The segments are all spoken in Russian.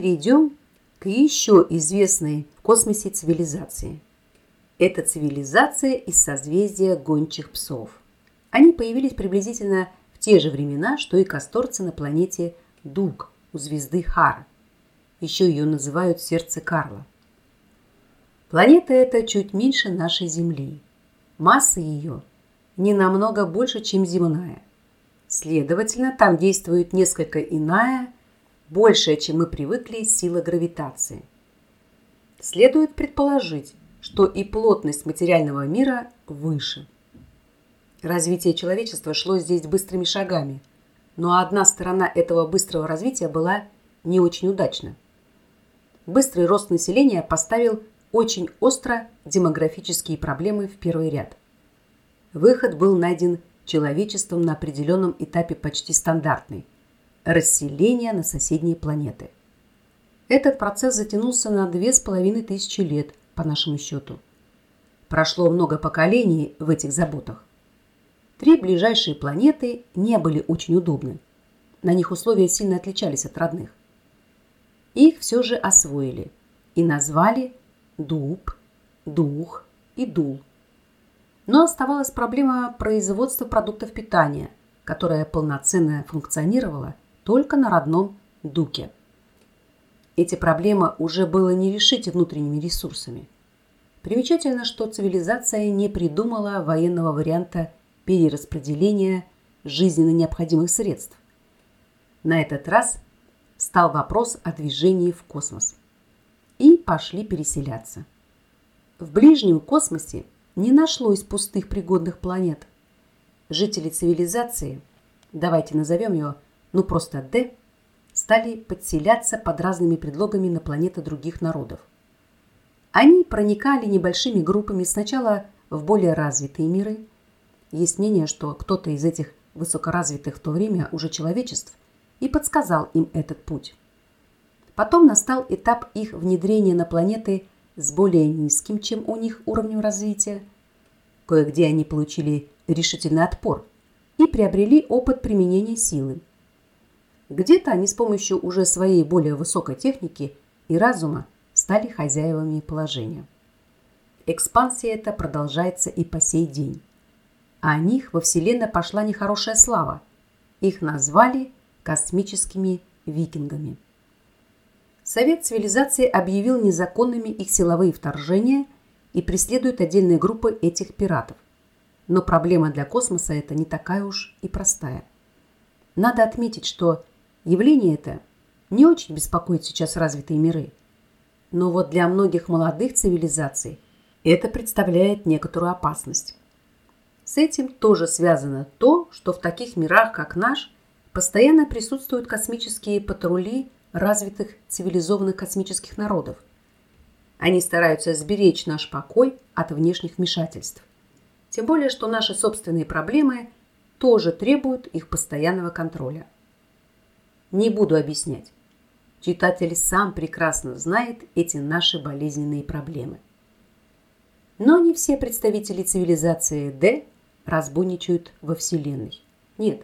перейдем к еще известной в космосе цивилизации. Это цивилизация из созвездия гончих псов. Они появились приблизительно в те же времена, что и касторцы на планете Дуг у звезды Хар. Еще ее называют сердце Карла. Планета эта чуть меньше нашей Земли. Масса ее не намного больше, чем земная. Следовательно, там действует несколько иная, большая, чем мы привыкли, сила гравитации. Следует предположить, что и плотность материального мира выше. Развитие человечества шло здесь быстрыми шагами, но одна сторона этого быстрого развития была не очень удачна. Быстрый рост населения поставил очень остро демографические проблемы в первый ряд. Выход был найден человечеством на определенном этапе почти стандартный – расселение на соседние планеты. Этот процесс затянулся на две с половиной тысячи лет по нашему счету. Прошло много поколений в этих заботах. Три ближайшие планеты не были очень удобны. На них условия сильно отличались от родных. Их все же освоили и назвали Дуб, Дух и Дул. Но оставалась проблема производства продуктов питания, которая полноценно функционировала только на родном Дуке. Эти проблемы уже было не решить внутренними ресурсами. Примечательно, что цивилизация не придумала военного варианта перераспределения жизненно необходимых средств. На этот раз стал вопрос о движении в космос и пошли переселяться. В ближнем космосе не нашлось пустых пригодных планет. Жители цивилизации, давайте назовем ее, ну просто Д, стали подселяться под разными предлогами на планеты других народов. Они проникали небольшими группами сначала в более развитые миры. Есть мнение, что кто-то из этих высокоразвитых в то время уже человечеств и подсказал им этот путь. Потом настал этап их внедрения на планеты с более низким, чем у них уровнем развития. Кое-где они получили решительный отпор и приобрели опыт применения силы. Где-то они с помощью уже своей более высокой техники и разума стали хозяевами положения. Экспансия эта продолжается и по сей день. А о них во Вселенной пошла нехорошая слава. Их назвали космическими викингами. Совет цивилизации объявил незаконными их силовые вторжения и преследует отдельные группы этих пиратов. Но проблема для космоса это не такая уж и простая. Надо отметить, что явление это не очень беспокоит сейчас развитые миры. Но вот для многих молодых цивилизаций это представляет некоторую опасность. С этим тоже связано то, что в таких мирах, как наш, постоянно присутствуют космические патрули развитых цивилизованных космических народов. Они стараются сберечь наш покой от внешних вмешательств. Тем более, что наши собственные проблемы тоже требуют их постоянного контроля. Не буду объяснять. Читатель сам прекрасно знает эти наши болезненные проблемы. Но не все представители цивилизации D разбойничают во Вселенной. Нет.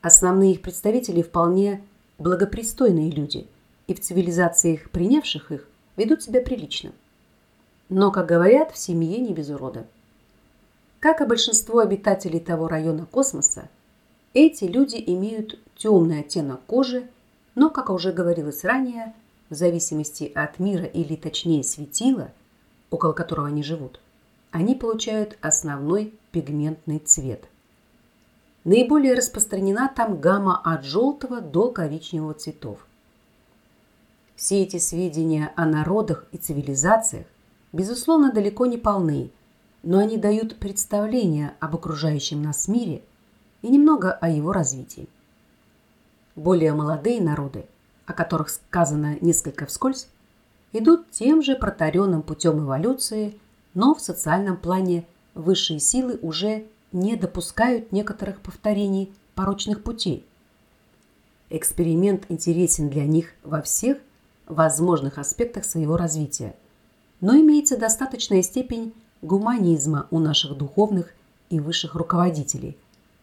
Основные их представители вполне благопристойные люди и в цивилизациях, принявших их, ведут себя прилично. Но, как говорят, в семье не без урода. Как и большинство обитателей того района космоса, эти люди имеют темный оттенок кожи, но, как уже говорилось ранее, в зависимости от мира или точнее светила, около которого они живут, они получают основной пигментный цвет – Наиболее распространена там гамма от желтого до коричневого цветов. Все эти сведения о народах и цивилизациях, безусловно, далеко не полны, но они дают представление об окружающем нас мире и немного о его развитии. Более молодые народы, о которых сказано несколько вскользь, идут тем же протаренным путем эволюции, но в социальном плане высшие силы уже не допускают некоторых повторений порочных путей. Эксперимент интересен для них во всех возможных аспектах своего развития, но имеется достаточная степень гуманизма у наших духовных и высших руководителей,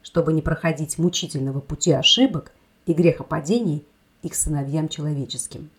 чтобы не проходить мучительного пути ошибок и грехопадений их сыновьям человеческим.